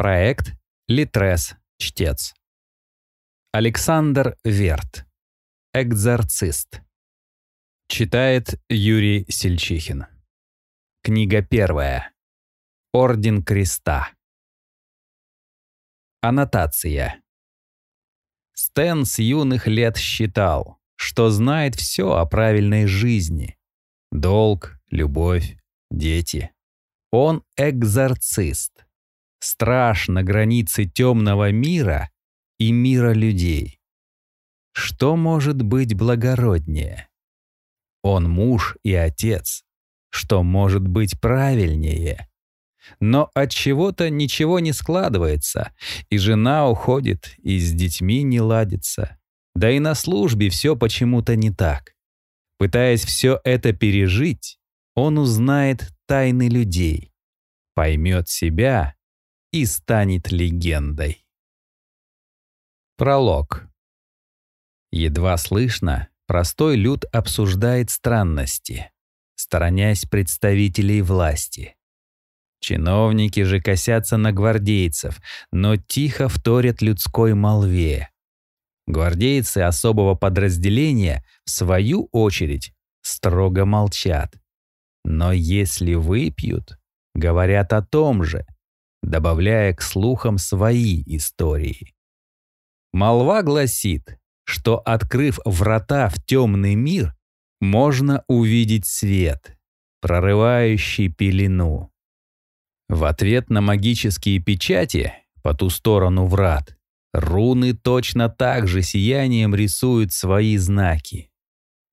Проект Литрес Чтец. Александр Верт. Экзорцист. Читает Юрий Сельчихин. Книга первая. Орден Креста. Аннотация. Стэн с юных лет считал, что знает все о правильной жизни. Долг, любовь, дети. Он экзорцист. Страж на границе темного мира и мира людей. Что может быть благороднее? Он муж и отец. Что может быть правильнее? Но от чего-то ничего не складывается, и жена уходит, и с детьми не ладится. Да и на службе все почему-то не так. Пытаясь все это пережить, он узнает тайны людей, поймет себя и станет легендой. Пролог. Едва слышно, простой люд обсуждает странности, сторонясь представителей власти. Чиновники же косятся на гвардейцев, но тихо вторят людской молве. Гвардейцы особого подразделения, в свою очередь, строго молчат. Но если выпьют, говорят о том же, добавляя к слухам свои истории. Молва гласит, что, открыв врата в темный мир, можно увидеть свет, прорывающий пелену. В ответ на магические печати по ту сторону врат руны точно так же сиянием рисуют свои знаки.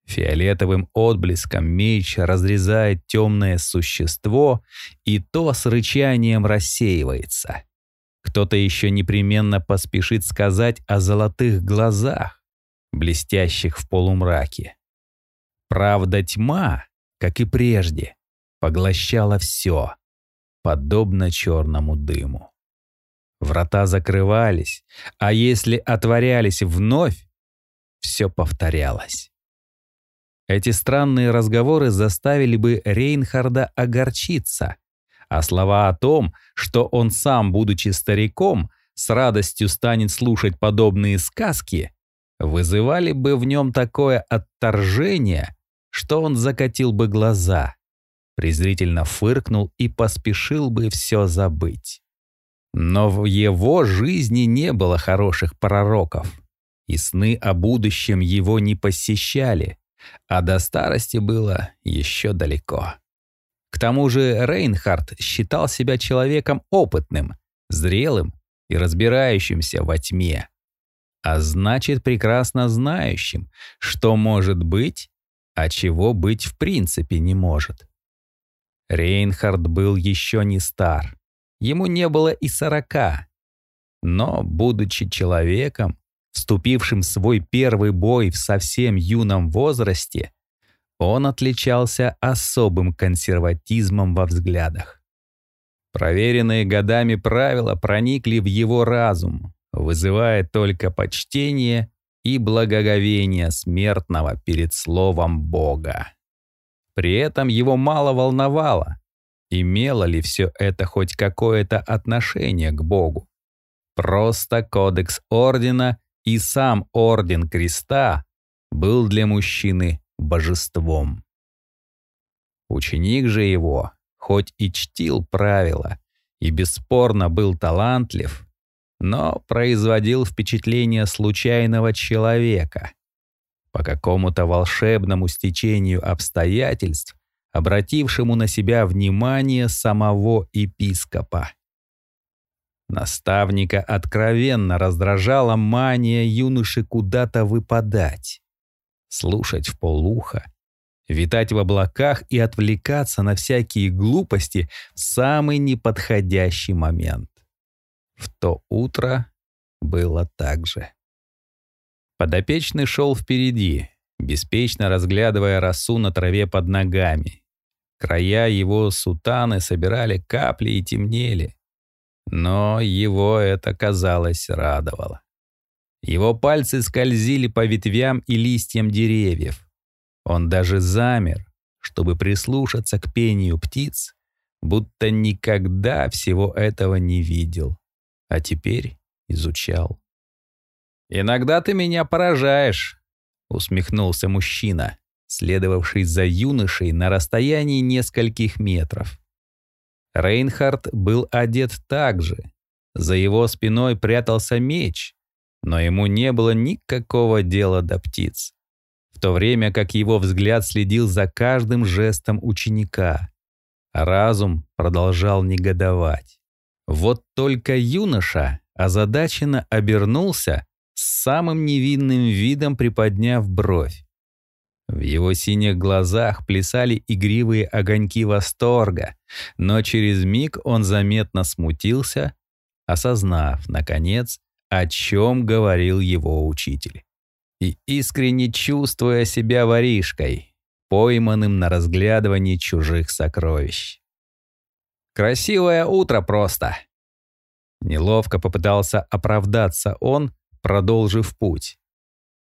Фиолетовым отблеском меч разрезает темное существо, и то с рычанием рассеивается. Кто-то еще непременно поспешит сказать о золотых глазах, блестящих в полумраке. Правда, тьма, как и прежде, поглощала все, подобно черному дыму. Врата закрывались, а если отворялись вновь, все повторялось. Эти странные разговоры заставили бы Рейнхарда огорчиться, а слова о том, что он сам, будучи стариком, с радостью станет слушать подобные сказки, вызывали бы в нем такое отторжение, что он закатил бы глаза, презрительно фыркнул и поспешил бы все забыть. Но в его жизни не было хороших пророков, и сны о будущем его не посещали, а до старости было еще далеко. К тому же Рейнхард считал себя человеком опытным, зрелым и разбирающимся во тьме, а значит прекрасно знающим, что может быть, а чего быть в принципе не может. Рейнхард был еще не стар, ему не было и сорока, но, будучи человеком, вступившим в свой первый бой в совсем юном возрасте, он отличался особым консерватизмом во взглядах. Проверенные годами правила проникли в его разум, вызывая только почтение и благоговение смертного перед словом Бога. При этом его мало волновало, имело ли все это хоть какое-то отношение к Богу. Просто кодекс ордена и сам Орден Креста был для мужчины божеством. Ученик же его, хоть и чтил правила и бесспорно был талантлив, но производил впечатление случайного человека, по какому-то волшебному стечению обстоятельств, обратившему на себя внимание самого епископа. Наставника откровенно раздражала мания юноши куда-то выпадать, слушать в полуха, витать в облаках и отвлекаться на всякие глупости в самый неподходящий момент. В то утро было так же. Подопечный шел впереди, беспечно разглядывая росу на траве под ногами. Края его сутаны собирали капли и темнели. Но его это, казалось, радовало. Его пальцы скользили по ветвям и листьям деревьев. Он даже замер, чтобы прислушаться к пению птиц, будто никогда всего этого не видел. а теперь изучал. «Иногда ты меня поражаешь», — усмехнулся мужчина, следовавший за юношей на расстоянии нескольких метров. Рейнхард был одет так же. За его спиной прятался меч, но ему не было никакого дела до птиц, в то время как его взгляд следил за каждым жестом ученика. Разум продолжал негодовать. Вот только юноша озадаченно обернулся, с самым невинным видом приподняв бровь. В его синих глазах плясали игривые огоньки восторга, но через миг он заметно смутился, осознав, наконец, о чем говорил его учитель. И искренне чувствуя себя воришкой, пойманным на разглядывании чужих сокровищ. «Красивое утро просто!» Неловко попытался оправдаться он, продолжив путь.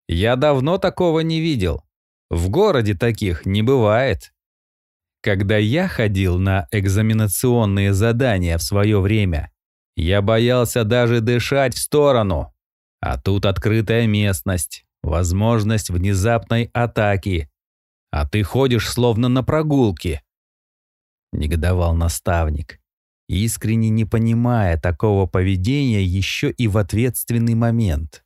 «Я давно такого не видел. В городе таких не бывает. Когда я ходил на экзаменационные задания в свое время, я боялся даже дышать в сторону. А тут открытая местность, возможность внезапной атаки. А ты ходишь словно на прогулке. Негодовал наставник, искренне не понимая такого поведения еще и в ответственный момент.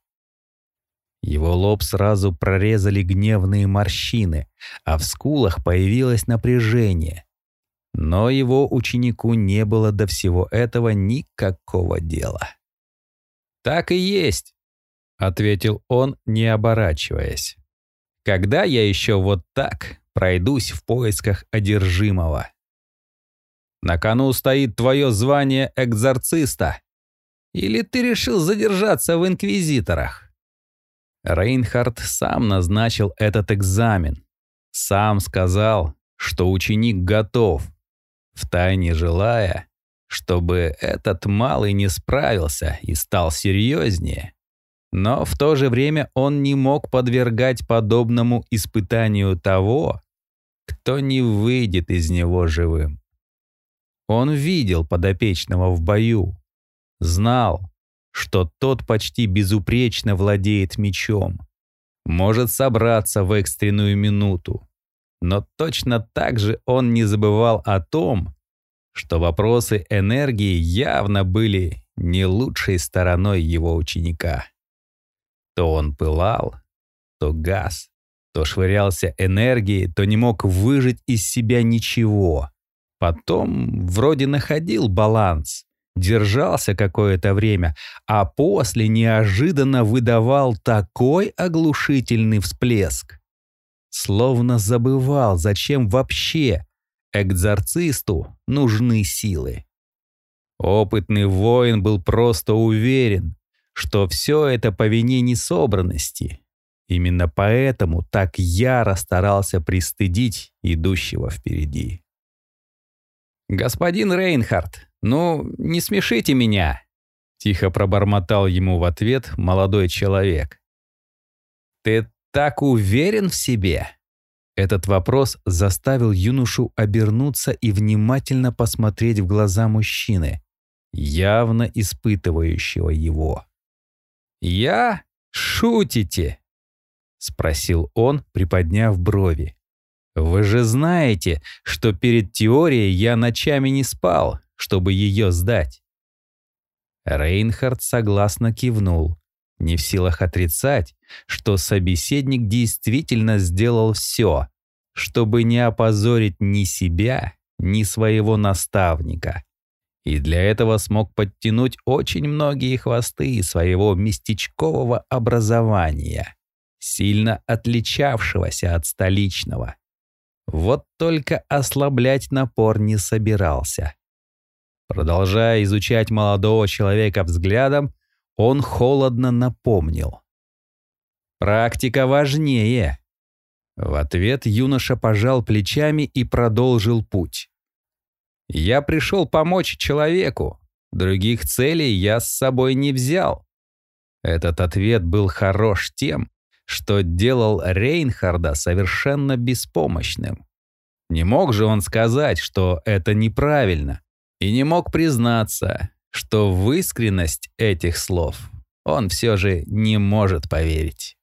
Его лоб сразу прорезали гневные морщины, а в скулах появилось напряжение. Но его ученику не было до всего этого никакого дела. «Так и есть», — ответил он, не оборачиваясь. «Когда я еще вот так пройдусь в поисках одержимого?» «На кону стоит твое звание экзорциста. Или ты решил задержаться в инквизиторах?» Рейнхард сам назначил этот экзамен. Сам сказал, что ученик готов, втайне желая, чтобы этот малый не справился и стал серьезнее. Но в то же время он не мог подвергать подобному испытанию того, кто не выйдет из него живым. Он видел подопечного в бою, знал, что тот почти безупречно владеет мечом, может собраться в экстренную минуту. Но точно так же он не забывал о том, что вопросы энергии явно были не лучшей стороной его ученика. То он пылал, то газ, то швырялся энергией, то не мог выжить из себя ничего. Потом вроде находил баланс, держался какое-то время, а после неожиданно выдавал такой оглушительный всплеск. Словно забывал, зачем вообще экзорцисту нужны силы. Опытный воин был просто уверен, что все это по вине несобранности. Именно поэтому так яро старался пристыдить идущего впереди. «Господин Рейнхард, ну, не смешите меня!» Тихо пробормотал ему в ответ молодой человек. «Ты так уверен в себе?» Этот вопрос заставил юношу обернуться и внимательно посмотреть в глаза мужчины, явно испытывающего его. «Я? Шутите?» — спросил он, приподняв брови. Вы же знаете, что перед теорией я ночами не спал, чтобы ее сдать. Рейнхард согласно кивнул, не в силах отрицать, что собеседник действительно сделал все, чтобы не опозорить ни себя, ни своего наставника. И для этого смог подтянуть очень многие хвосты своего местечкового образования, сильно отличавшегося от столичного. Вот только ослаблять напор не собирался. Продолжая изучать молодого человека взглядом, он холодно напомнил. «Практика важнее». В ответ юноша пожал плечами и продолжил путь. «Я пришел помочь человеку. Других целей я с собой не взял». Этот ответ был хорош тем, что делал Рейнхарда совершенно беспомощным. Не мог же он сказать, что это неправильно, и не мог признаться, что в искренность этих слов он все же не может поверить.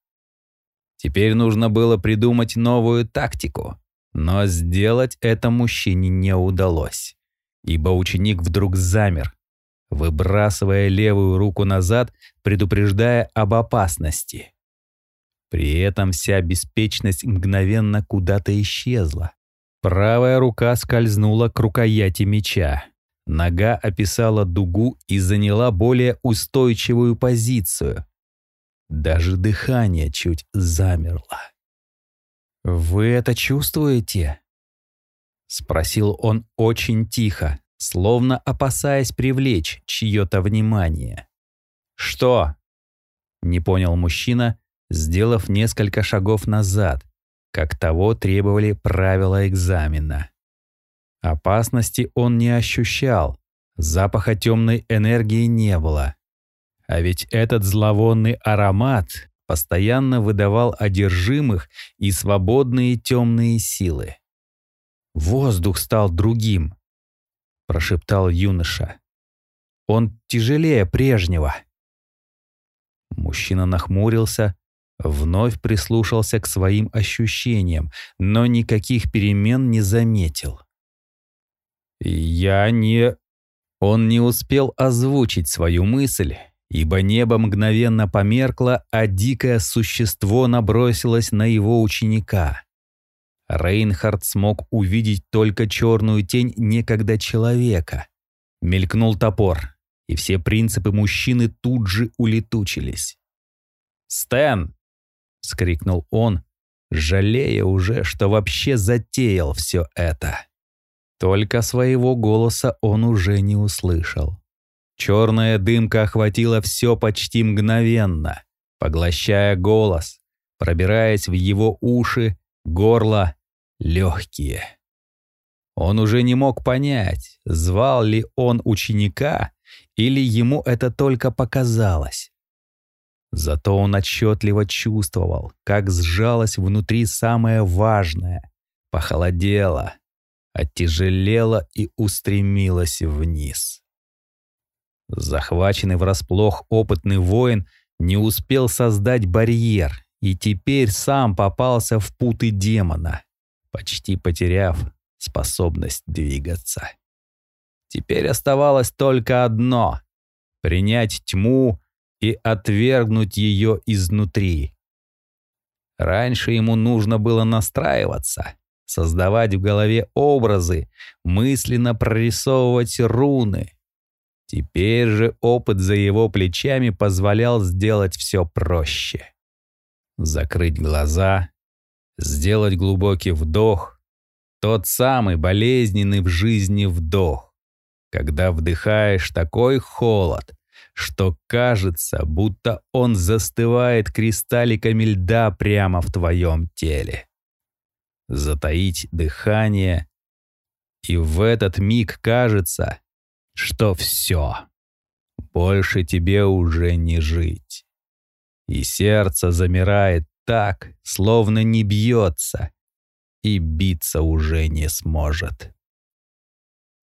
Теперь нужно было придумать новую тактику, но сделать это мужчине не удалось, ибо ученик вдруг замер, выбрасывая левую руку назад, предупреждая об опасности. При этом вся беспечность мгновенно куда-то исчезла. Правая рука скользнула к рукояти меча. Нога описала дугу и заняла более устойчивую позицию. Даже дыхание чуть замерло. «Вы это чувствуете?» — спросил он очень тихо, словно опасаясь привлечь чье-то внимание. «Что?» — не понял мужчина, сделав несколько шагов назад, как того требовали правила экзамена. Опасности он не ощущал, запаха темной энергии не было. А ведь этот зловонный аромат постоянно выдавал одержимых и свободные темные силы. «Воздух стал другим», — прошептал юноша. «Он тяжелее прежнего». Мужчина нахмурился, вновь прислушался к своим ощущениям, но никаких перемен не заметил. «Я не...» Он не успел озвучить свою мысль, ибо небо мгновенно померкло, а дикое существо набросилось на его ученика. Рейнхард смог увидеть только черную тень некогда человека. Мелькнул топор, и все принципы мужчины тут же улетучились. «Стэн!» — скрикнул он, жалея уже, что вообще затеял все это. Только своего голоса он уже не услышал. Черная дымка охватила все почти мгновенно, поглощая голос, пробираясь в его уши, горло, легкие. Он уже не мог понять, звал ли он ученика или ему это только показалось. Зато он отчетливо чувствовал, как сжалось внутри самое важное, похолодело, оттяжелело и устремилось вниз. Захваченный врасплох опытный воин не успел создать барьер и теперь сам попался в путы демона, почти потеряв способность двигаться. Теперь оставалось только одно — принять тьму и отвергнуть ее изнутри. Раньше ему нужно было настраиваться, создавать в голове образы, мысленно прорисовывать руны. Теперь же опыт за его плечами позволял сделать все проще. Закрыть глаза, сделать глубокий вдох, тот самый болезненный в жизни вдох, когда вдыхаешь такой холод, что кажется, будто он застывает кристалликами льда прямо в твоем теле. Затаить дыхание, и в этот миг кажется, что все, больше тебе уже не жить. И сердце замирает так, словно не бьется, и биться уже не сможет.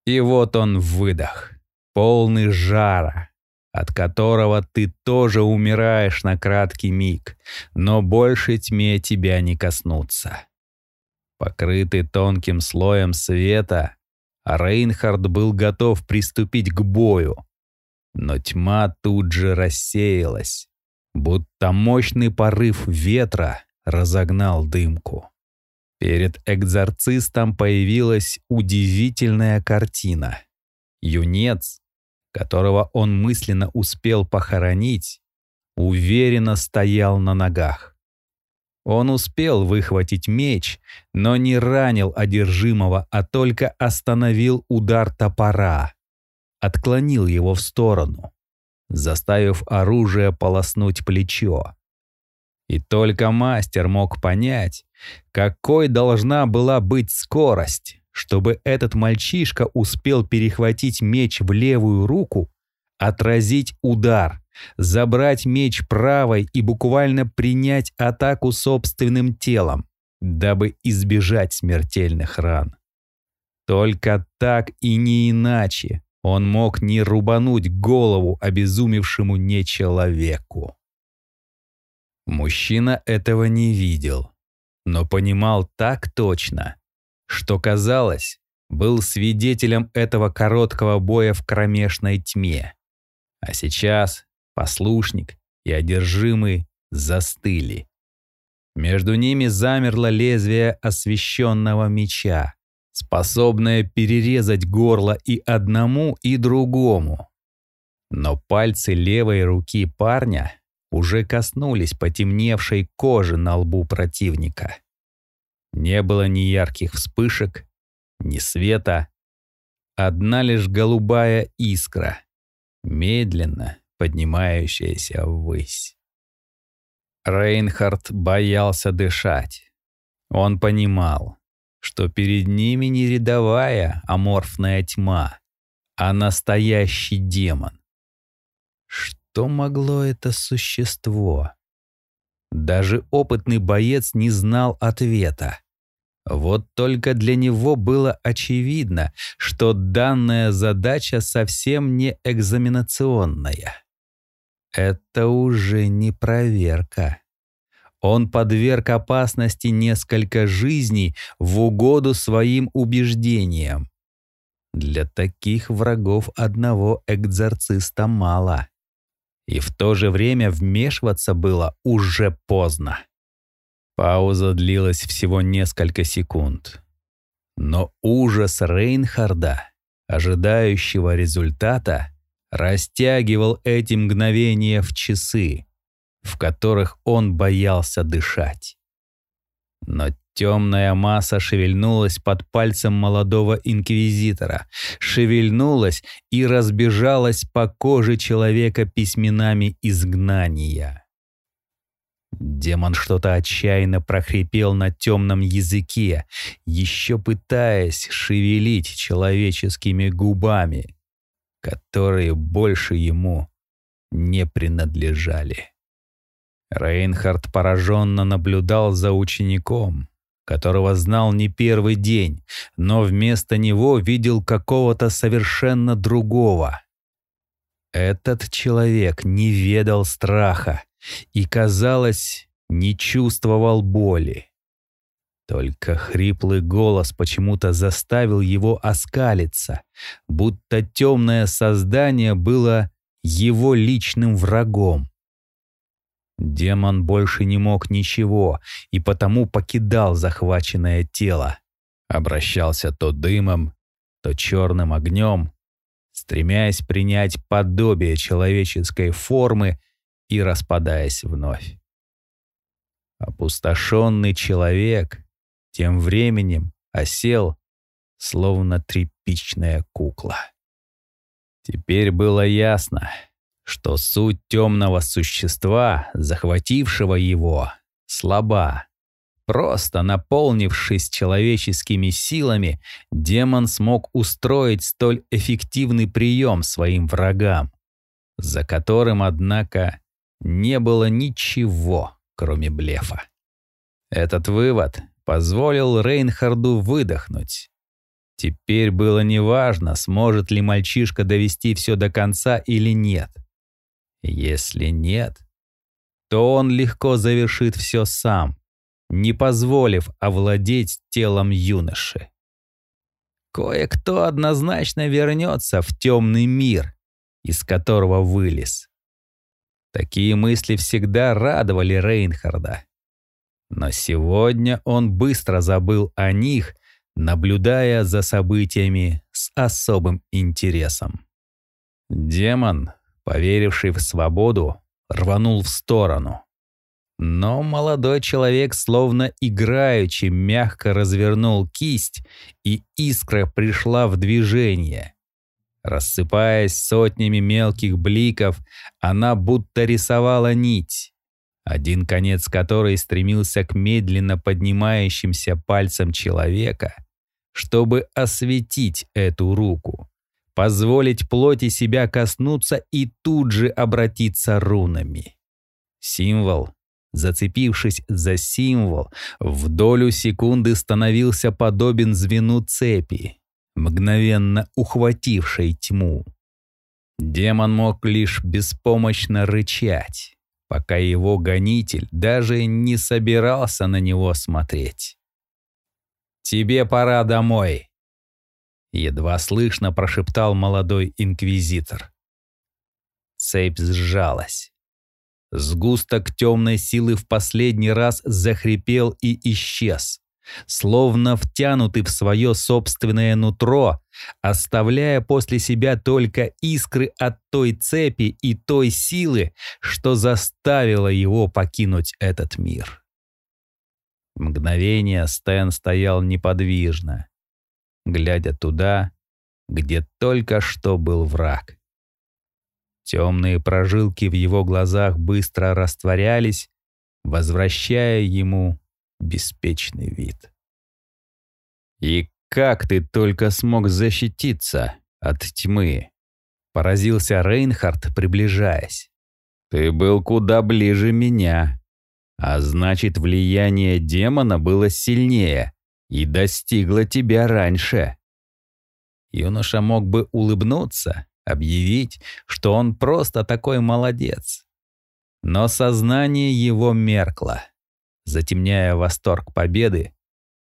И вот он выдох, полный жара, от которого ты тоже умираешь на краткий миг, но больше тьме тебя не коснуться. Покрытый тонким слоем света, Рейнхард был готов приступить к бою, но тьма тут же рассеялась, будто мощный порыв ветра разогнал дымку. Перед экзорцистом появилась удивительная картина. Юнец, которого он мысленно успел похоронить, уверенно стоял на ногах. Он успел выхватить меч, но не ранил одержимого, а только остановил удар топора, отклонил его в сторону, заставив оружие полоснуть плечо. И только мастер мог понять, какой должна была быть скорость, чтобы этот мальчишка успел перехватить меч в левую руку, отразить удар, забрать меч правой и буквально принять атаку собственным телом, дабы избежать смертельных ран. Только так и не иначе он мог не рубануть голову обезумевшему нечеловеку. Мужчина этого не видел, но понимал так точно, что, казалось, был свидетелем этого короткого боя в кромешной тьме. А сейчас послушник и одержимый застыли. Между ними замерло лезвие освещенного меча, способное перерезать горло и одному, и другому. Но пальцы левой руки парня уже коснулись потемневшей кожи на лбу противника. Не было ни ярких вспышек, ни света, одна лишь голубая искра, медленно поднимающаяся ввысь. Рейнхард боялся дышать. Он понимал, что перед ними не рядовая аморфная тьма, а настоящий демон. Что могло это существо? Даже опытный боец не знал ответа. Вот только для него было очевидно, что данная задача совсем не экзаменационная. Это уже не проверка. Он подверг опасности несколько жизней в угоду своим убеждениям. Для таких врагов одного экзорциста мало. И в то же время вмешиваться было уже поздно. Пауза длилась всего несколько секунд. Но ужас Рейнхарда, ожидающего результата, растягивал эти мгновения в часы, в которых он боялся дышать. Но темная масса шевельнулась под пальцем молодого инквизитора, шевельнулась и разбежалась по коже человека письменами изгнания. Демон что-то отчаянно прохрипел на темном языке, еще пытаясь шевелить человеческими губами, которые больше ему не принадлежали. Рейнхард пораженно наблюдал за учеником, которого знал не первый день, но вместо него видел какого-то совершенно другого. Этот человек не ведал страха, и, казалось, не чувствовал боли. Только хриплый голос почему-то заставил его оскалиться, будто темное создание было его личным врагом. Демон больше не мог ничего и потому покидал захваченное тело. Обращался то дымом, то черным огнем, стремясь принять подобие человеческой формы и распадаясь вновь. Опустошенный человек тем временем осел, словно тряпичная кукла. Теперь было ясно, что суть темного существа, захватившего его, слаба. Просто наполнившись человеческими силами, демон смог устроить столь эффективный прием своим врагам, за которым, однако, не было ничего, кроме блефа. Этот вывод позволил Рейнхарду выдохнуть. Теперь было неважно, сможет ли мальчишка довести все до конца или нет. Если нет, то он легко завершит все сам, не позволив овладеть телом юноши. Кое-кто однозначно вернется в темный мир, из которого вылез. Такие мысли всегда радовали Рейнхарда. Но сегодня он быстро забыл о них, наблюдая за событиями с особым интересом. Демон, поверивший в свободу, рванул в сторону. Но молодой человек словно играючи мягко развернул кисть, и искра пришла в движение — Рассыпаясь сотнями мелких бликов, она будто рисовала нить, один конец которой стремился к медленно поднимающимся пальцам человека, чтобы осветить эту руку, позволить плоти себя коснуться и тут же обратиться рунами. Символ, зацепившись за символ, в долю секунды становился подобен звену цепи, мгновенно ухватившей тьму. Демон мог лишь беспомощно рычать, пока его гонитель даже не собирался на него смотреть. «Тебе пора домой», — едва слышно прошептал молодой инквизитор. Цепь сжалась. Сгусток темной силы в последний раз захрипел и исчез, словно втянутый в свое собственное нутро, оставляя после себя только искры от той цепи и той силы, что заставило его покинуть этот мир. Мгновение Стэн стоял неподвижно, глядя туда, где только что был враг. Темные прожилки в его глазах быстро растворялись, возвращая ему беспечный вид. «И как ты только смог защититься от тьмы?» — поразился Рейнхард, приближаясь. «Ты был куда ближе меня, а значит, влияние демона было сильнее и достигло тебя раньше». Юноша мог бы улыбнуться, объявить, что он просто такой молодец. Но сознание его меркло, затемняя восторг победы.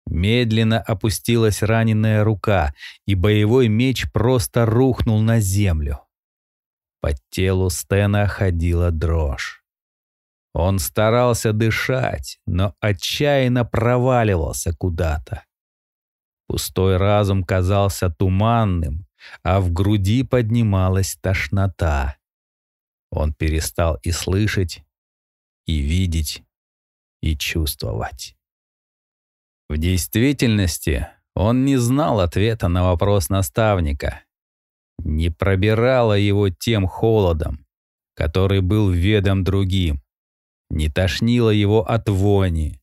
Медленно опустилась раненая рука, и боевой меч просто рухнул на землю. По телу Стена ходила дрожь. Он старался дышать, но отчаянно проваливался куда-то. Пустой разум казался туманным, а в груди поднималась тошнота. Он перестал и слышать, и видеть, и чувствовать. В действительности он не знал ответа на вопрос наставника. Не пробирало его тем холодом, который был ведом другим, не тошнило его от вони.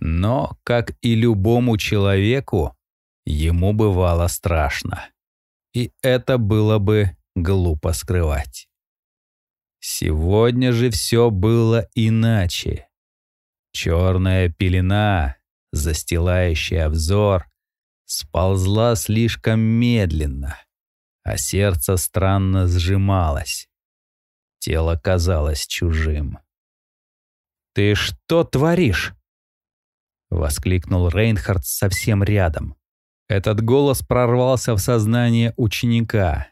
Но, как и любому человеку, ему бывало страшно и это было бы глупо скрывать. Сегодня же все было иначе. Черная пелена, застилающая взор, сползла слишком медленно, а сердце странно сжималось. Тело казалось чужим. «Ты что творишь?» — воскликнул Рейнхард совсем рядом. Этот голос прорвался в сознание ученика,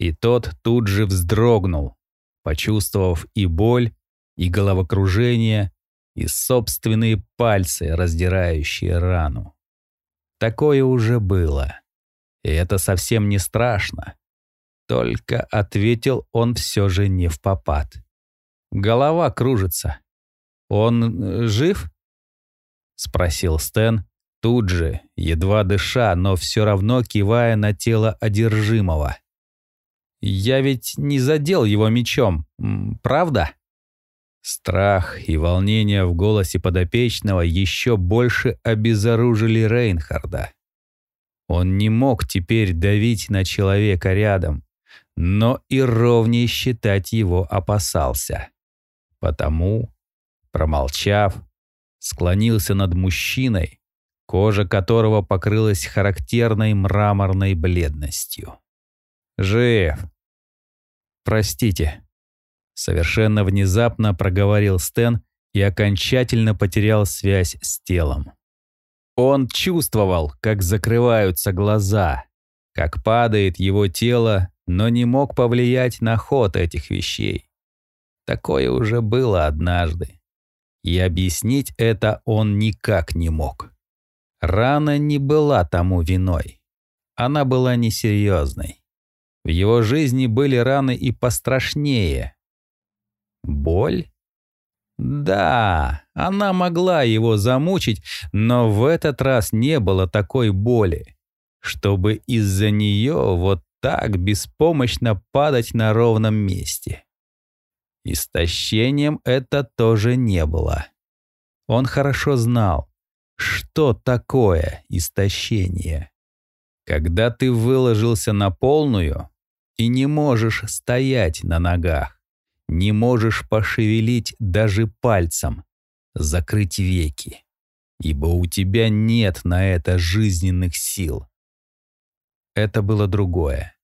и тот тут же вздрогнул, почувствовав и боль, и головокружение, и собственные пальцы, раздирающие рану. Такое уже было, и это совсем не страшно. Только ответил он все же не в попад. Голова кружится. «Он э, жив?» — спросил Стэн, Тут же, едва дыша, но все равно кивая на тело одержимого. «Я ведь не задел его мечом, правда?» Страх и волнение в голосе подопечного еще больше обезоружили Рейнхарда. Он не мог теперь давить на человека рядом, но и ровнее считать его опасался. Потому, промолчав, склонился над мужчиной, кожа которого покрылась характерной мраморной бледностью. «Жив!» «Простите», — совершенно внезапно проговорил Стэн и окончательно потерял связь с телом. Он чувствовал, как закрываются глаза, как падает его тело, но не мог повлиять на ход этих вещей. Такое уже было однажды. И объяснить это он никак не мог. Рана не была тому виной. Она была несерьезной. В его жизни были раны и пострашнее. Боль? Да, она могла его замучить, но в этот раз не было такой боли, чтобы из-за нее вот так беспомощно падать на ровном месте. Истощением это тоже не было. Он хорошо знал, что такое истощение? Когда ты выложился на полную и не можешь стоять на ногах, не можешь пошевелить даже пальцем, закрыть веки, ибо у тебя нет на это жизненных сил. это было другое.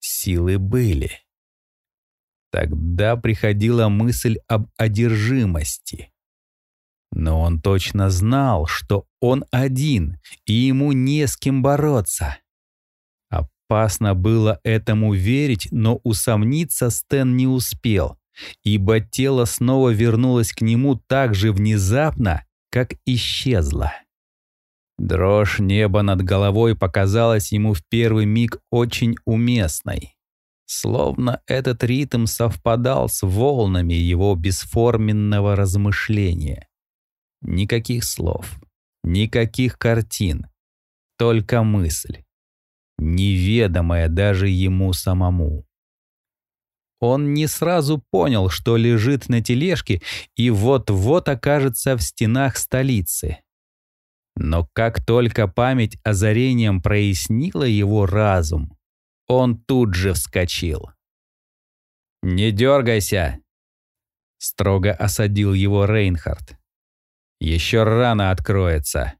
Силы были. Тогда приходила мысль об одержимости. Но он точно знал, что он один, и ему не с кем бороться. Опасно было этому верить, но усомниться Стэн не успел, ибо тело снова вернулось к нему так же внезапно, как исчезло. Дрожь неба над головой показалась ему в первый миг очень уместной. Словно этот ритм совпадал с волнами его бесформенного размышления. Никаких слов, никаких картин, только мысль, неведомая даже ему самому. Он не сразу понял, что лежит на тележке и вот-вот окажется в стенах столицы. Но как только память озарением прояснила его разум, он тут же вскочил. «Не дергайся!» — строго осадил его Рейнхард. «Еще рано откроется».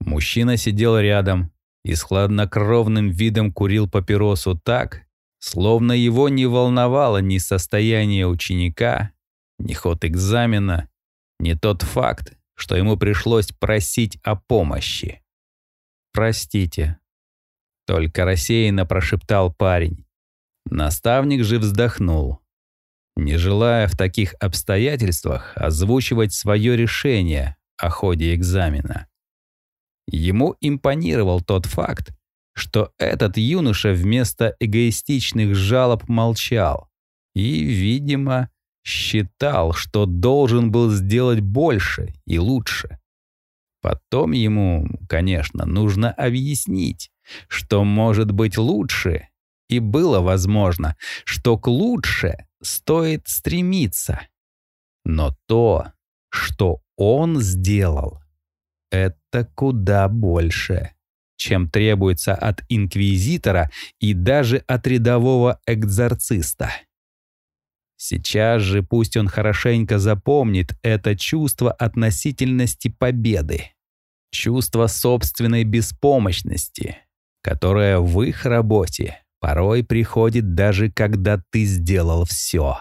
Мужчина сидел рядом и с хладнокровным видом курил папиросу так, словно его не волновало ни состояние ученика, ни ход экзамена, ни тот факт, что ему пришлось просить о помощи. «Простите», — только рассеянно прошептал парень. Наставник же вздохнул, не желая в таких обстоятельствах озвучивать свое решение о ходе экзамена. Ему импонировал тот факт, что этот юноша вместо эгоистичных жалоб молчал и, видимо, считал, что должен был сделать больше и лучше. Потом ему, конечно, нужно объяснить, что может быть лучше, и было возможно, что к лучше стоит стремиться. Но то, что он сделал, это куда больше, чем требуется от инквизитора и даже от рядового экзорциста. Сейчас же пусть он хорошенько запомнит это чувство относительности победы, чувство собственной беспомощности, которое в их работе порой приходит даже когда ты сделал все.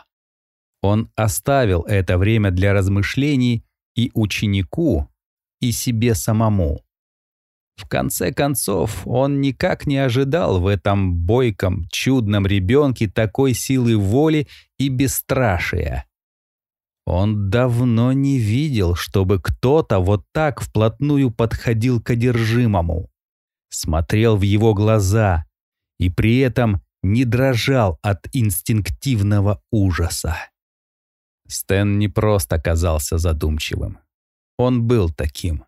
Он оставил это время для размышлений и ученику, и себе самому. В конце концов, он никак не ожидал в этом бойком, чудном ребенке такой силы воли и бесстрашия. Он давно не видел, чтобы кто-то вот так вплотную подходил к одержимому, смотрел в его глаза и при этом не дрожал от инстинктивного ужаса. Стэн не просто казался задумчивым. Он был таким.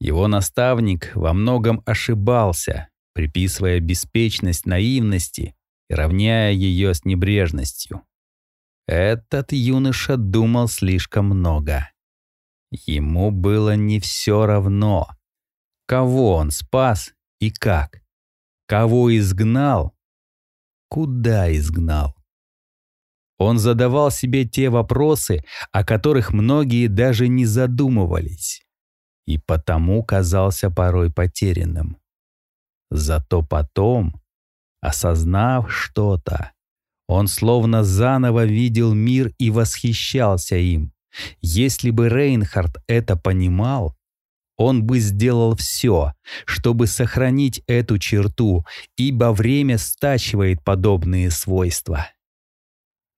Его наставник во многом ошибался, приписывая беспечность наивности и равняя ее с небрежностью. Этот юноша думал слишком много. Ему было не все равно, кого он спас и как, кого изгнал, куда изгнал. Он задавал себе те вопросы, о которых многие даже не задумывались и потому казался порой потерянным. Зато потом, осознав что-то, он словно заново видел мир и восхищался им. Если бы Рейнхард это понимал, он бы сделал все, чтобы сохранить эту черту, ибо время стачивает подобные свойства.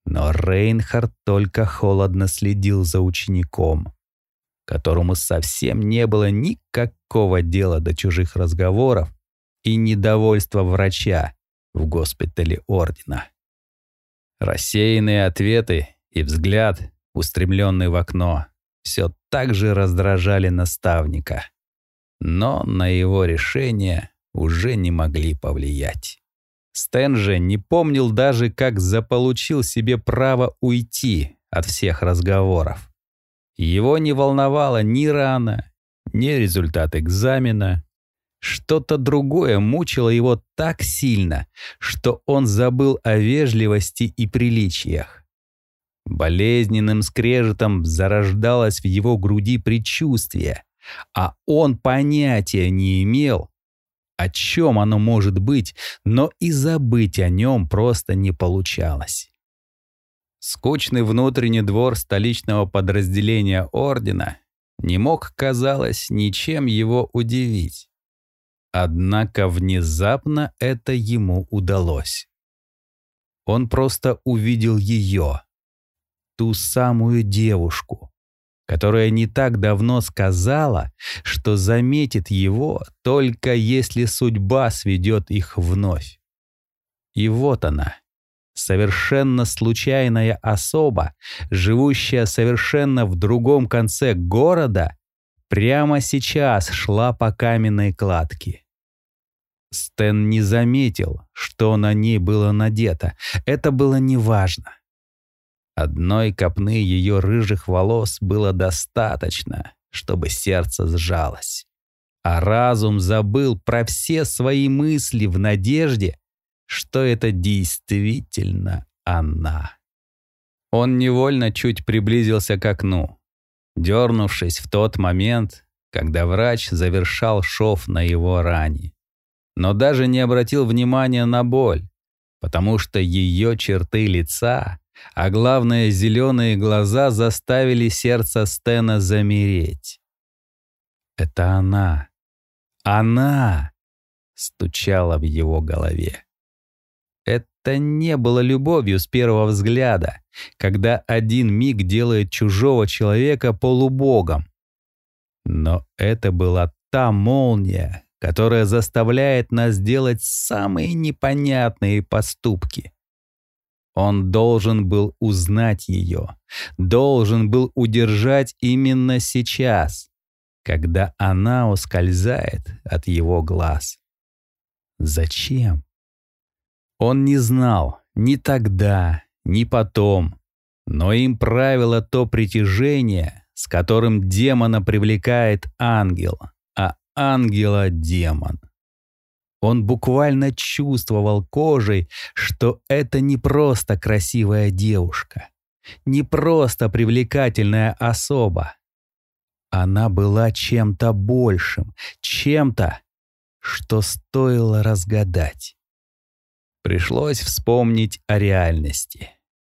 Но Рейнхард только холодно следил за учеником которому совсем не было никакого дела до чужих разговоров и недовольства врача в госпитале Ордена. Рассеянные ответы и взгляд, устремленный в окно, все так же раздражали наставника. Но на его решение уже не могли повлиять. Стэн же не помнил даже, как заполучил себе право уйти от всех разговоров. Его не волновало ни рана, ни результат экзамена. Что-то другое мучило его так сильно, что он забыл о вежливости и приличиях. Болезненным скрежетом зарождалось в его груди предчувствие, а он понятия не имел, о чем оно может быть, но и забыть о нем просто не получалось. Скучный внутренний двор столичного подразделения Ордена не мог, казалось, ничем его удивить. Однако внезапно это ему удалось. Он просто увидел ее, ту самую девушку, которая не так давно сказала, что заметит его только если судьба сведет их вновь. И вот она, совершенно случайная особа, живущая совершенно в другом конце города, прямо сейчас шла по каменной кладке. Стэн не заметил, что на ней было надето. Это было неважно. Одной копны ее рыжих волос было достаточно, чтобы сердце сжалось. А разум забыл про все свои мысли в надежде, что это действительно она. Он невольно чуть приблизился к окну, дернувшись в тот момент, когда врач завершал шов на его ране. Но даже не обратил внимания на боль, потому что ее черты лица а главное, зеленые глаза заставили сердце Стена замереть. «Это она! Она!» — стучала в его голове. Это не было любовью с первого взгляда, когда один миг делает чужого человека полубогом. Но это была та молния, которая заставляет нас делать самые непонятные поступки. Он должен был узнать ее, должен был удержать именно сейчас, когда она ускользает от его глаз. Зачем? Он не знал ни тогда, ни потом, но им правило то притяжение, с которым демона привлекает ангел, а ангела — демон. Он буквально чувствовал кожей, что это не просто красивая девушка, не просто привлекательная особа. Она была чем-то большим, чем-то, что стоило разгадать. Пришлось вспомнить о реальности.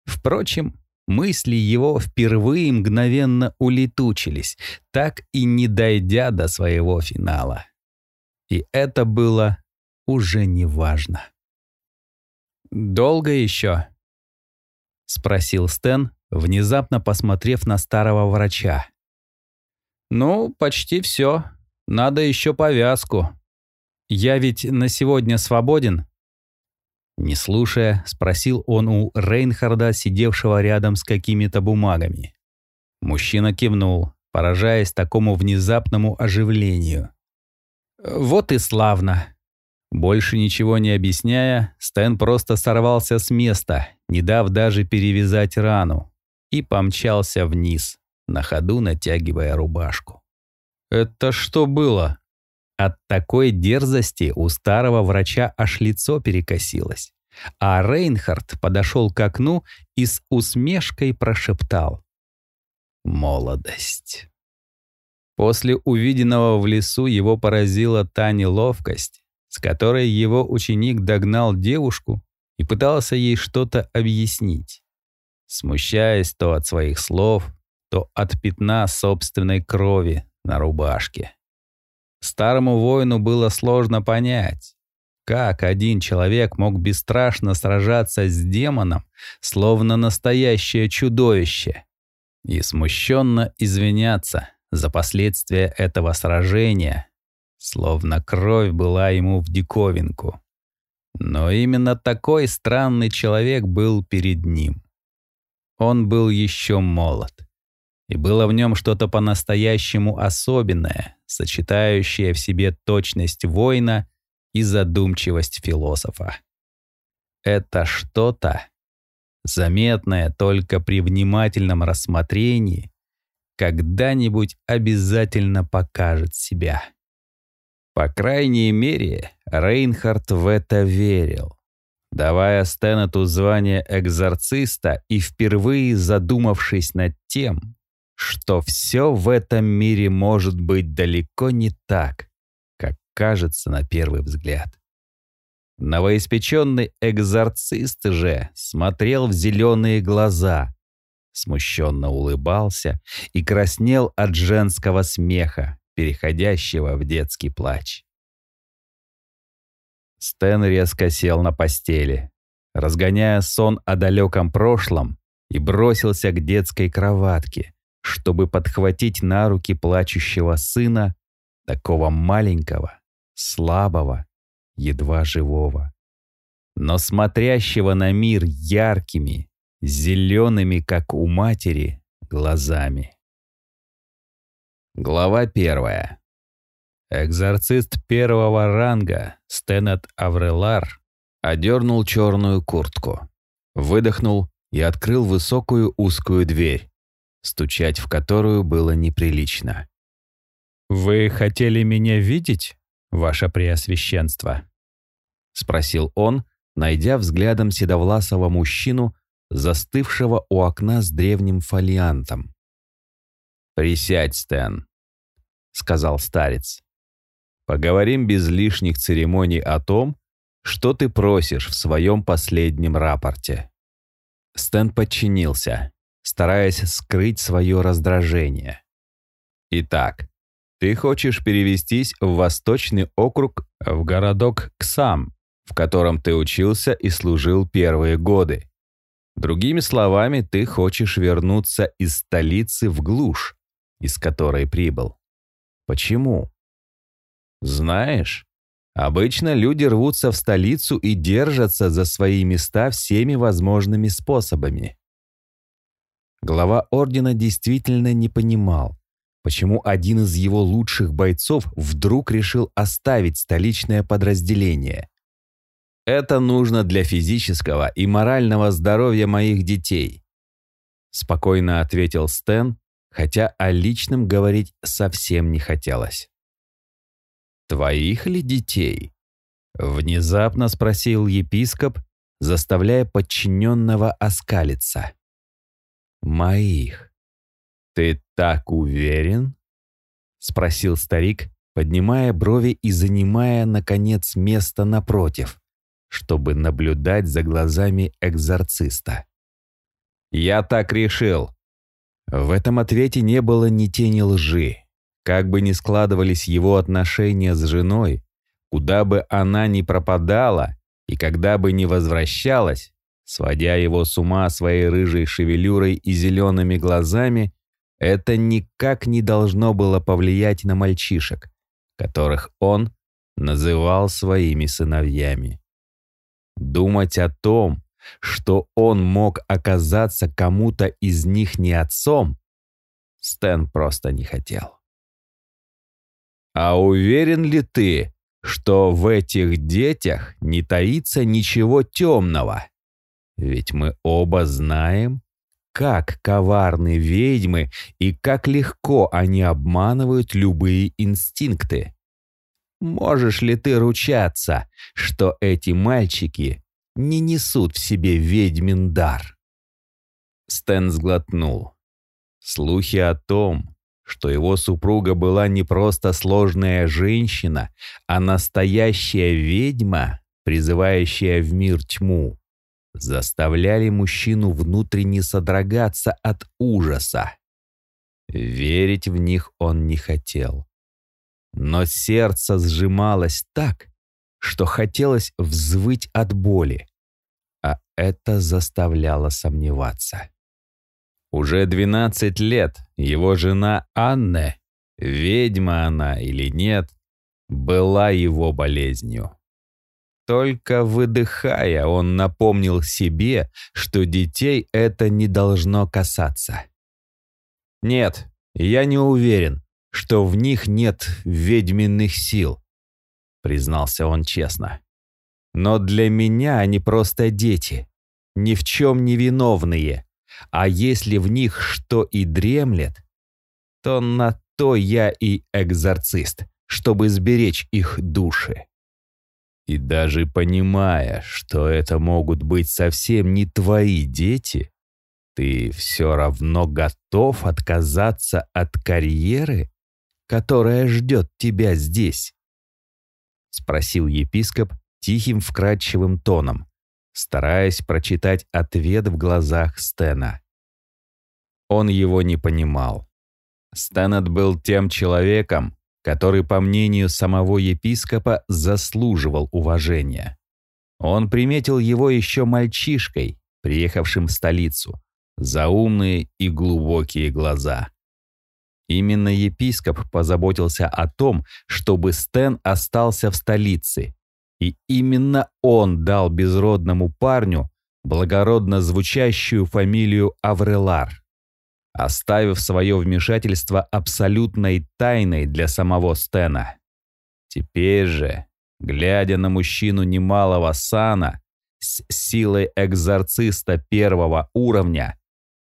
Впрочем, мысли его впервые мгновенно улетучились, так и не дойдя до своего финала. И это было уже не важно. «Долго еще?» — спросил Стэн, внезапно посмотрев на старого врача. «Ну, почти все. Надо еще повязку. Я ведь на сегодня свободен?» Не слушая, спросил он у Рейнхарда, сидевшего рядом с какими-то бумагами. Мужчина кивнул, поражаясь такому внезапному оживлению. «Вот и славно. Больше ничего не объясняя, Стэн просто сорвался с места, не дав даже перевязать рану, и помчался вниз, на ходу натягивая рубашку. «Это что было?» От такой дерзости у старого врача аж лицо перекосилось, а Рейнхард подошел к окну и с усмешкой прошептал. «Молодость». После увиденного в лесу его поразила та неловкость, с которой его ученик догнал девушку и пытался ей что-то объяснить, смущаясь то от своих слов, то от пятна собственной крови на рубашке. Старому воину было сложно понять, как один человек мог бесстрашно сражаться с демоном, словно настоящее чудовище, и смущенно извиняться за последствия этого сражения словно кровь была ему в диковинку. Но именно такой странный человек был перед ним. Он был еще молод. И было в нем что-то по-настоящему особенное, сочетающее в себе точность воина и задумчивость философа. Это что-то, заметное только при внимательном рассмотрении, когда-нибудь обязательно покажет себя. По крайней мере, Рейнхард в это верил, давая Стэнету звание экзорциста и впервые задумавшись над тем, что все в этом мире может быть далеко не так, как кажется на первый взгляд. Новоиспеченный экзорцист же смотрел в зеленые глаза, смущенно улыбался и краснел от женского смеха, переходящего в детский плач. Стэн резко сел на постели, разгоняя сон о далеком прошлом, и бросился к детской кроватке, чтобы подхватить на руки плачущего сына, такого маленького, слабого, едва живого, но смотрящего на мир яркими, зелеными, как у матери, глазами. Глава первая. Экзорцист первого ранга Стэнет Аврелар одернул черную куртку, выдохнул и открыл высокую узкую дверь, стучать в которую было неприлично. «Вы хотели меня видеть, ваше преосвященство?» — спросил он, найдя взглядом седовласого мужчину, застывшего у окна с древним фолиантом. «Присядь, Стэн», — сказал старец. «Поговорим без лишних церемоний о том, что ты просишь в своем последнем рапорте». Стэн подчинился, стараясь скрыть свое раздражение. «Итак, ты хочешь перевестись в Восточный округ, в городок Ксам, в котором ты учился и служил первые годы. Другими словами, ты хочешь вернуться из столицы в глушь, из которой прибыл. Почему? Знаешь, обычно люди рвутся в столицу и держатся за свои места всеми возможными способами. Глава ордена действительно не понимал, почему один из его лучших бойцов вдруг решил оставить столичное подразделение. «Это нужно для физического и морального здоровья моих детей», спокойно ответил Стэн, хотя о личном говорить совсем не хотелось. «Твоих ли детей?» Внезапно спросил епископ, заставляя подчиненного оскалиться. «Моих. Ты так уверен?» Спросил старик, поднимая брови и занимая, наконец, место напротив, чтобы наблюдать за глазами экзорциста. «Я так решил», в этом ответе не было ни тени лжи. Как бы ни складывались его отношения с женой, куда бы она ни пропадала и когда бы ни возвращалась, сводя его с ума своей рыжей шевелюрой и зелеными глазами, это никак не должно было повлиять на мальчишек, которых он называл своими сыновьями. Думать о том, что он мог оказаться кому-то из них не отцом, Стэн просто не хотел. «А уверен ли ты, что в этих детях не таится ничего темного? Ведь мы оба знаем, как коварны ведьмы и как легко они обманывают любые инстинкты. Можешь ли ты ручаться, что эти мальчики не несут в себе ведьмин дар. Стэн сглотнул. Слухи о том, что его супруга была не просто сложная женщина, а настоящая ведьма, призывающая в мир тьму, заставляли мужчину внутренне содрогаться от ужаса. Верить в них он не хотел. Но сердце сжималось так, что хотелось взвыть от боли, а это заставляло сомневаться. Уже 12 лет его жена Анне, ведьма она или нет, была его болезнью. Только выдыхая, он напомнил себе, что детей это не должно касаться. Нет, я не уверен, что в них нет ведьминных сил, признался он честно. Но для меня они просто дети, ни в чем не виновные. А если в них что и дремлет, то на то я и экзорцист, чтобы сберечь их души. И даже понимая, что это могут быть совсем не твои дети, ты все равно готов отказаться от карьеры, которая ждет тебя здесь. Спросил епископ тихим вкрадчивым тоном, стараясь прочитать ответ в глазах Стена. Он его не понимал. Стэнет был тем человеком, который, по мнению самого епископа, заслуживал уважения. Он приметил его еще мальчишкой, приехавшим в столицу, за умные и глубокие глаза. Именно епископ позаботился о том, чтобы Стэн остался в столице, и именно он дал безродному парню благородно звучащую фамилию Аврелар, оставив свое вмешательство абсолютной тайной для самого Стена. Теперь же, глядя на мужчину немалого сана, с силой экзорциста первого уровня,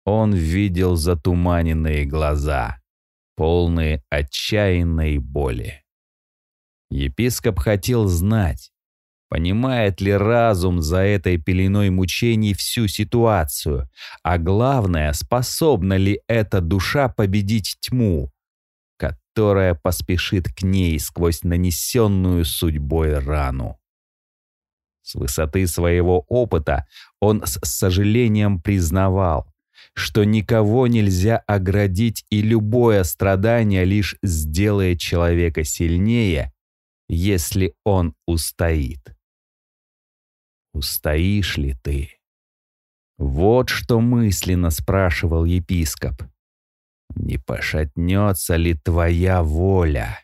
он видел затуманенные глаза, полные отчаянной боли. Епископ хотел знать, Понимает ли разум за этой пеленой мучений всю ситуацию? А главное, способна ли эта душа победить тьму, которая поспешит к ней сквозь нанесенную судьбой рану? С высоты своего опыта он с сожалением признавал, что никого нельзя оградить и любое страдание лишь сделает человека сильнее, если он устоит. Устоишь ли ты? Вот что мысленно спрашивал епископ. Не пошатнется ли твоя воля?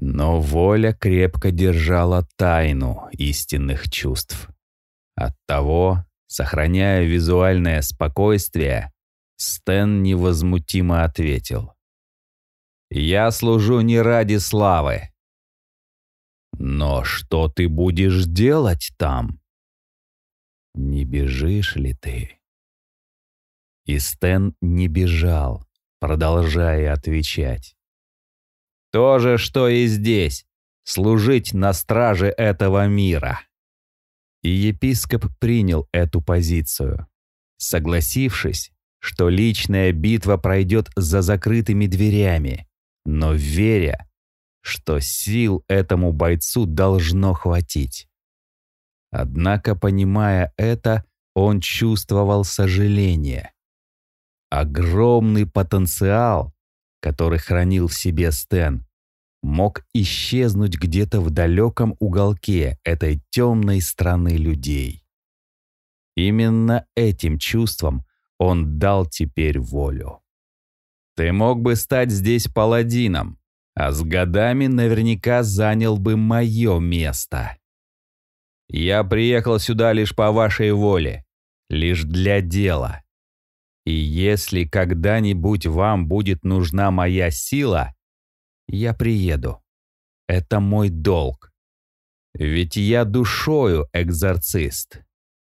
Но воля крепко держала тайну истинных чувств. Оттого, сохраняя визуальное спокойствие, Стэн невозмутимо ответил. «Я служу не ради славы, но что ты будешь делать там? Не бежишь ли ты? И Стэн не бежал, продолжая отвечать. То же, что и здесь, служить на страже этого мира. И епископ принял эту позицию, согласившись, что личная битва пройдет за закрытыми дверями, но веря, что сил этому бойцу должно хватить. Однако, понимая это, он чувствовал сожаление. Огромный потенциал, который хранил в себе Стэн, мог исчезнуть где-то в далеком уголке этой темной страны людей. Именно этим чувством он дал теперь волю. «Ты мог бы стать здесь паладином», а с годами наверняка занял бы мое место. Я приехал сюда лишь по вашей воле, лишь для дела. И если когда-нибудь вам будет нужна моя сила, я приеду. Это мой долг. Ведь я душою экзорцист,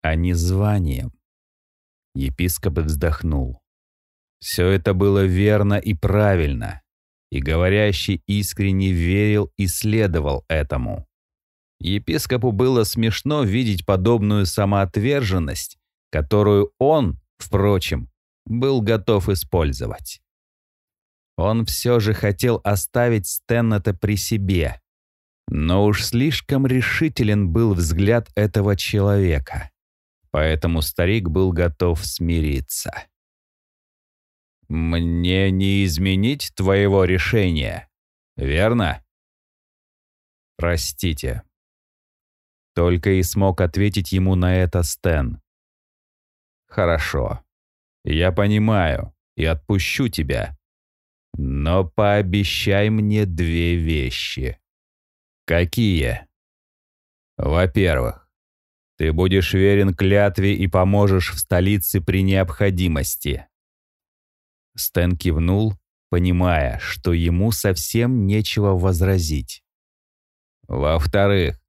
а не званием. Епископ вздохнул. Все это было верно и правильно и говорящий искренне верил и следовал этому. Епископу было смешно видеть подобную самоотверженность, которую он, впрочем, был готов использовать. Он все же хотел оставить Стэннета при себе, но уж слишком решителен был взгляд этого человека, поэтому старик был готов смириться. «Мне не изменить твоего решения, верно?» «Простите». Только и смог ответить ему на это Стэн. «Хорошо. Я понимаю и отпущу тебя. Но пообещай мне две вещи». «Какие?» «Во-первых, ты будешь верен клятве и поможешь в столице при необходимости. Стэн кивнул, понимая, что ему совсем нечего возразить. Во-вторых,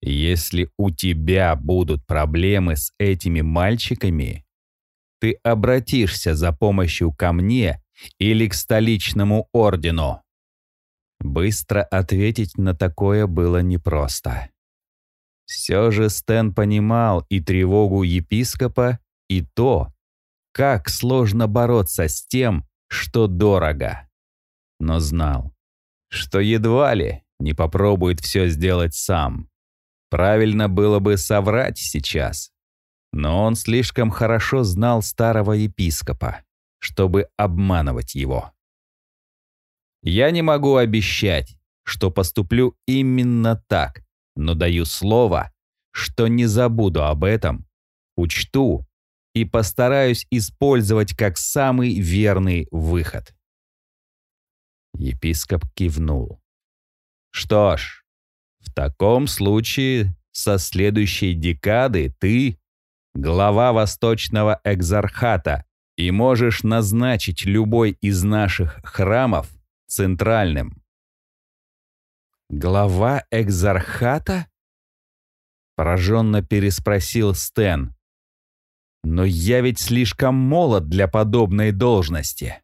если у тебя будут проблемы с этими мальчиками, ты обратишься за помощью ко мне или к столичному ордену. Быстро ответить на такое было непросто. Все же Стэн понимал и тревогу епископа, и то, как сложно бороться с тем, что дорого. Но знал, что едва ли не попробует все сделать сам. Правильно было бы соврать сейчас. Но он слишком хорошо знал старого епископа, чтобы обманывать его. Я не могу обещать, что поступлю именно так, но даю слово, что не забуду об этом, учту и постараюсь использовать как самый верный выход. Епископ кивнул. Что ж, в таком случае со следующей декады ты глава Восточного Экзархата и можешь назначить любой из наших храмов центральным. «Глава Экзархата?» Пораженно переспросил Стэн. «Но я ведь слишком молод для подобной должности».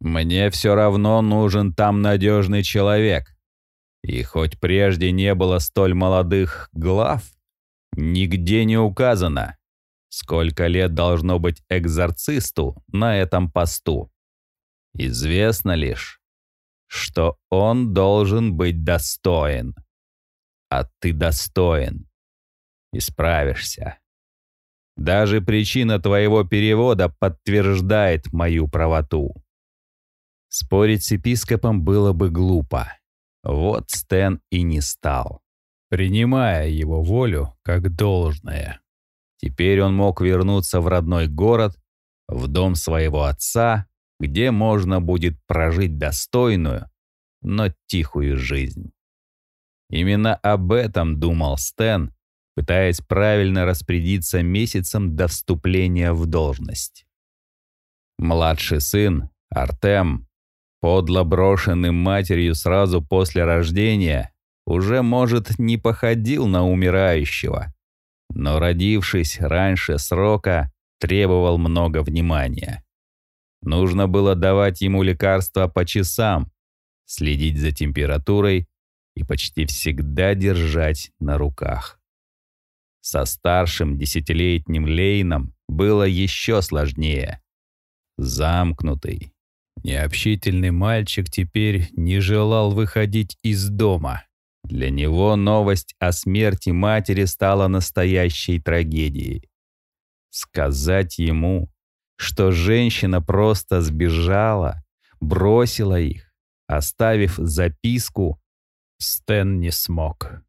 «Мне все равно нужен там надежный человек», и хоть прежде не было столь молодых глав, нигде не указано, сколько лет должно быть экзорцисту на этом посту. Известно лишь, что он должен быть достоин. А ты достоин. И справишься. Даже причина твоего перевода подтверждает мою правоту. Спорить с епископом было бы глупо. Вот Стэн и не стал, принимая его волю как должное. Теперь он мог вернуться в родной город, в дом своего отца, где можно будет прожить достойную, но тихую жизнь. Именно об этом думал Стэн, пытаясь правильно распорядиться месяцем до вступления в должность. Младший сын, Артем, подло брошенным матерью сразу после рождения, уже, может, не походил на умирающего, но, родившись раньше срока, требовал много внимания. Нужно было давать ему лекарства по часам, следить за температурой и почти всегда держать на руках. Со старшим десятилетним Лейном было еще сложнее. Замкнутый, Необщительный мальчик теперь не желал выходить из дома. Для него новость о смерти матери стала настоящей трагедией. Сказать ему, что женщина просто сбежала, бросила их, оставив записку, Стэн не смог.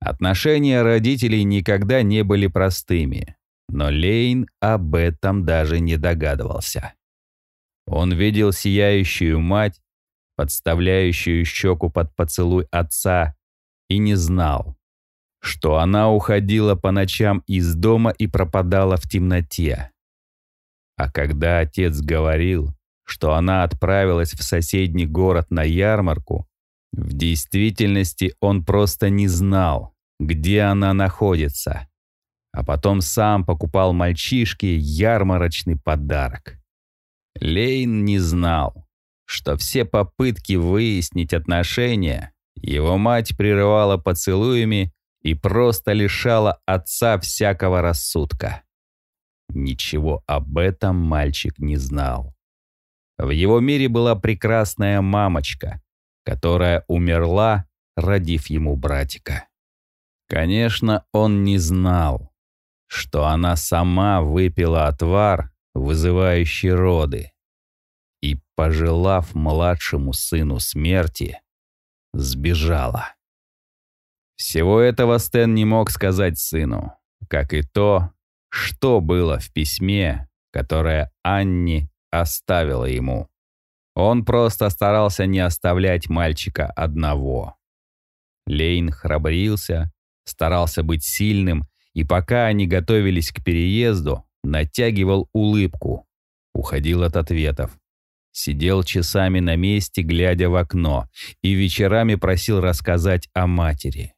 Отношения родителей никогда не были простыми, но Лейн об этом даже не догадывался. Он видел сияющую мать, подставляющую щеку под поцелуй отца, и не знал, что она уходила по ночам из дома и пропадала в темноте. А когда отец говорил, что она отправилась в соседний город на ярмарку, в действительности он просто не знал, где она находится, а потом сам покупал мальчишке ярмарочный подарок. Лейн не знал, что все попытки выяснить отношения его мать прерывала поцелуями и просто лишала отца всякого рассудка. Ничего об этом мальчик не знал. В его мире была прекрасная мамочка, которая умерла, родив ему братика. Конечно, он не знал, что она сама выпила отвар, вызывающий роды, и, пожелав младшему сыну смерти, сбежала. Всего этого Стэн не мог сказать сыну, как и то, что было в письме, которое Анни оставила ему. Он просто старался не оставлять мальчика одного. Лейн храбрился, старался быть сильным, и пока они готовились к переезду, натягивал улыбку, уходил от ответов. Сидел часами на месте, глядя в окно, и вечерами просил рассказать о матери.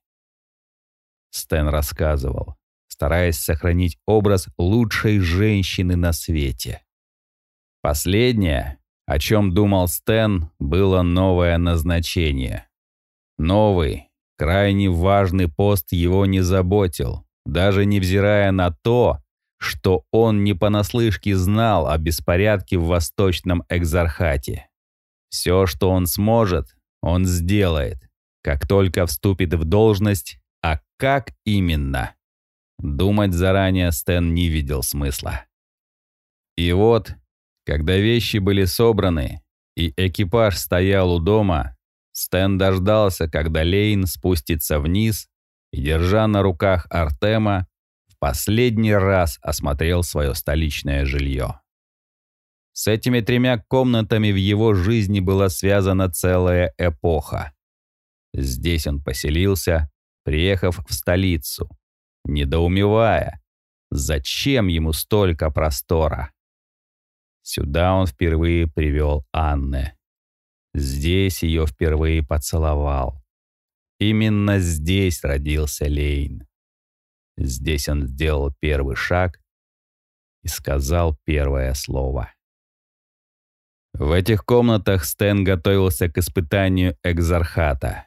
Стэн рассказывал, стараясь сохранить образ лучшей женщины на свете. Последнее, о чем думал Стэн, было новое назначение. Новый, крайне важный пост его не заботил, даже невзирая на то, что он не понаслышке знал о беспорядке в Восточном Экзархате. Все, что он сможет, он сделает, как только вступит в должность, а как именно? Думать заранее Стэн не видел смысла. И вот, когда вещи были собраны, и экипаж стоял у дома, Стэн дождался, когда Лейн спустится вниз и, держа на руках Артема, последний раз осмотрел свое столичное жилье. С этими тремя комнатами в его жизни была связана целая эпоха. Здесь он поселился, приехав в столицу, недоумевая, зачем ему столько простора. Сюда он впервые привел Анны. Здесь ее впервые поцеловал. Именно здесь родился Лейн. Здесь он сделал первый шаг и сказал первое слово. В этих комнатах Стэн готовился к испытанию экзархата.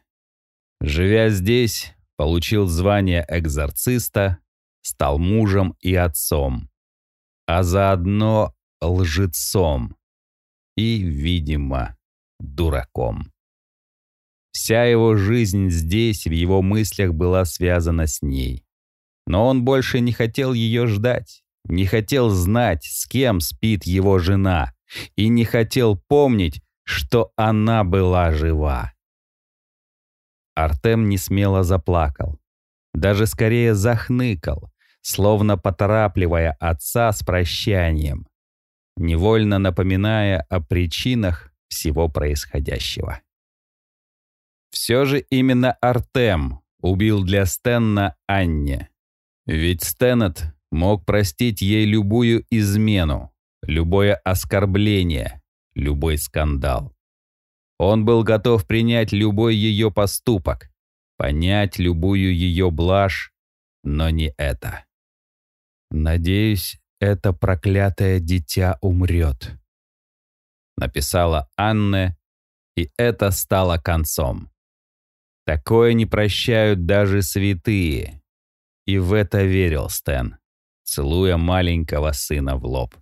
Живя здесь, получил звание экзорциста, стал мужем и отцом, а заодно лжецом и, видимо, дураком. Вся его жизнь здесь, в его мыслях, была связана с ней. Но он больше не хотел ее ждать, не хотел знать, с кем спит его жена, и не хотел помнить, что она была жива. Артем не смело заплакал, даже скорее захныкал, словно поторапливая отца с прощанием невольно напоминая о причинах всего происходящего. Все же именно Артем убил для Стенна Анне. Ведь Стеннет мог простить ей любую измену, любое оскорбление, любой скандал. Он был готов принять любой ее поступок, понять любую ее блажь, но не это. Надеюсь, это проклятое дитя умрет. Написала Анне, и это стало концом. Такое не прощают даже святые. И в это верил Стэн, целуя маленького сына в лоб.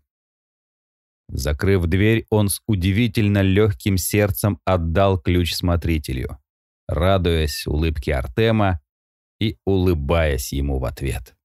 Закрыв дверь, он с удивительно легким сердцем отдал ключ смотрителю, радуясь улыбке Артема и улыбаясь ему в ответ.